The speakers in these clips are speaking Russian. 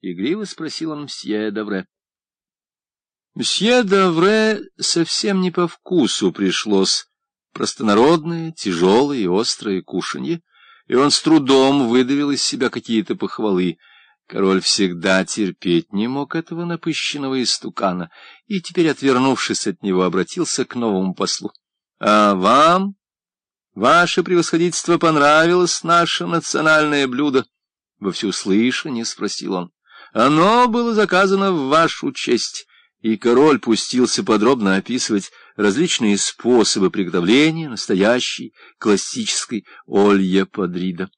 — игриво спросил он мсье Давре. Мсье Давре совсем не по вкусу пришлось простонародное, тяжелое и острое кушанье, и он с трудом выдавил из себя какие-то похвалы. Король всегда терпеть не мог этого напыщенного истукана, и теперь, отвернувшись от него, обратился к новому послу. — А вам, ваше превосходительство, понравилось наше национальное блюдо? — во всеуслышание спросил он. — Оно было заказано в вашу честь и король пустился подробно описывать различные способы приготовления настоящей классической олья подрида.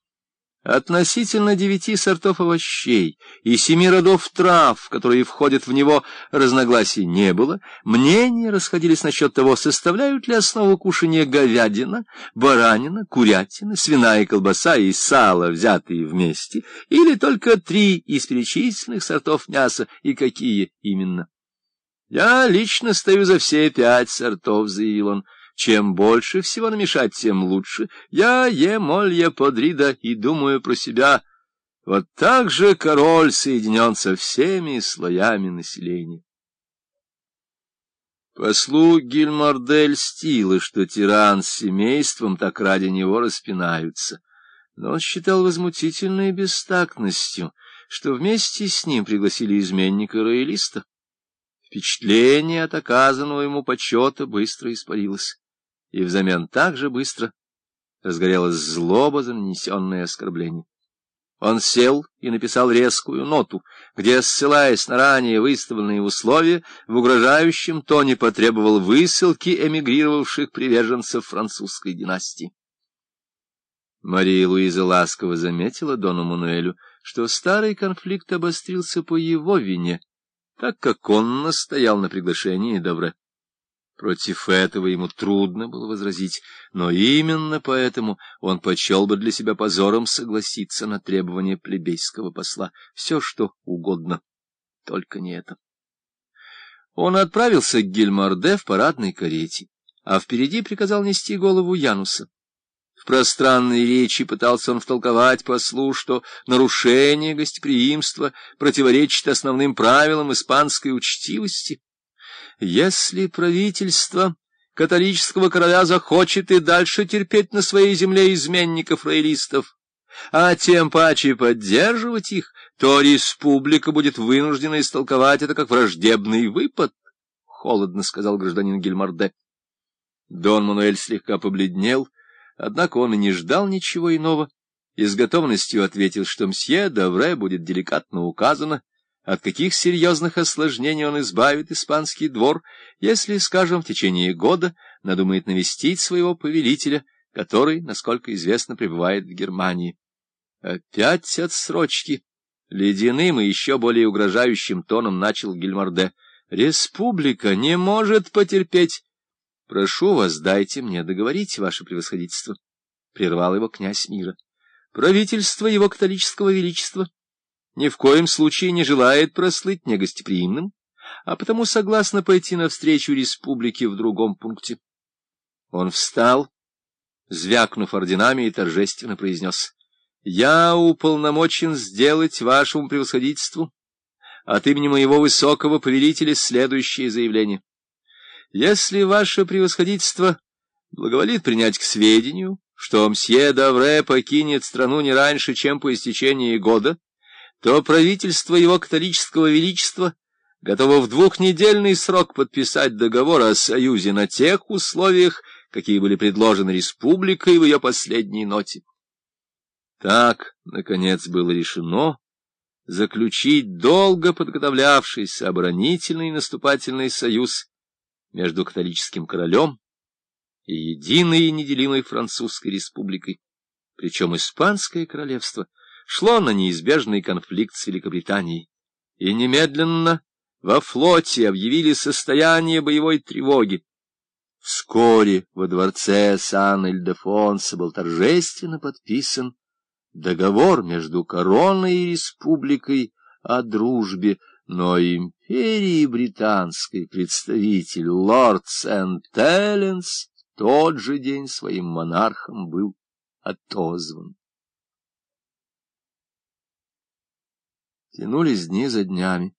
Относительно девяти сортов овощей и семи родов трав, которые входят в него, разногласий не было. Мнения расходились насчет того, составляют ли основу кушания говядина, баранина, курятина, свиная колбаса и сало, взятые вместе, или только три из перечисленных сортов мяса, и какие именно. «Я лично стою за все пять сортов», — заявил он. «Чем больше всего намешать, тем лучше. Я ем олья подрида и думаю про себя. Вот так же король соединен со всеми слоями населения». Послу Гильмардель стило, что тиран с семейством так ради него распинаются. Но он считал возмутительной бестактностью, что вместе с ним пригласили изменника-роялиста. Впечатление от оказанного ему почета быстро испарилось, и взамен так же быстро разгорелась злоба за нанесенное оскорбление. Он сел и написал резкую ноту, где, ссылаясь на ранее выставленные условия, в угрожающем тоне потребовал высылки эмигрировавших приверженцев французской династии. Мария Луиза ласково заметила Дону Мануэлю, что старый конфликт обострился по его вине, так как он настоял на приглашении Давре. Против этого ему трудно было возразить, но именно поэтому он почел бы для себя позором согласиться на требования плебейского посла. Все, что угодно, только не это. Он отправился к Гильмарде в парадной карете, а впереди приказал нести голову Януса. В пространной речи пытался он втолковать послу, что нарушение гостеприимства противоречит основным правилам испанской учтивости. Если правительство католического короля захочет и дальше терпеть на своей земле изменников-роялистов, а тем паче поддерживать их, то республика будет вынуждена истолковать это как враждебный выпад, — холодно сказал гражданин Гильмарде. Дон Мануэль слегка побледнел, — Однако он и не ждал ничего иного, и с готовностью ответил, что мсье Давре будет деликатно указано, от каких серьезных осложнений он избавит испанский двор, если, скажем, в течение года надумает навестить своего повелителя, который, насколько известно, пребывает в Германии. Опять отсрочки. Ледяным и еще более угрожающим тоном начал Гильмарде. Республика не может потерпеть — Прошу вас, дайте мне договорить, ваше превосходительство, — прервал его князь мира. — Правительство его католического величества ни в коем случае не желает прослыть негостеприимным, а потому согласно пойти навстречу республике в другом пункте. Он встал, звякнув орденами, и торжественно произнес. — Я уполномочен сделать вашему превосходительству от имени моего высокого повелителя следующее заявление. Если ваше превосходительство благоволит принять к сведению, что мсье Давре покинет страну не раньше, чем по истечении года, то правительство его католического величества готово в двухнедельный срок подписать договор о союзе на тех условиях, какие были предложены республикой в ее последней ноте. Так, наконец, было решено заключить долго подготовлявшийся оборонительный и наступательный союз между католическим королем и единой и неделимой французской республикой. Причем испанское королевство шло на неизбежный конфликт с Великобританией, и немедленно во флоте объявили состояние боевой тревоги. Вскоре во дворце Сан-Эльдефонса был торжественно подписан договор между короной и республикой о дружбе, но империи британской представитель лорд Сент-Элленс в тот же день своим монархом был отозван. Тянулись дни за днями.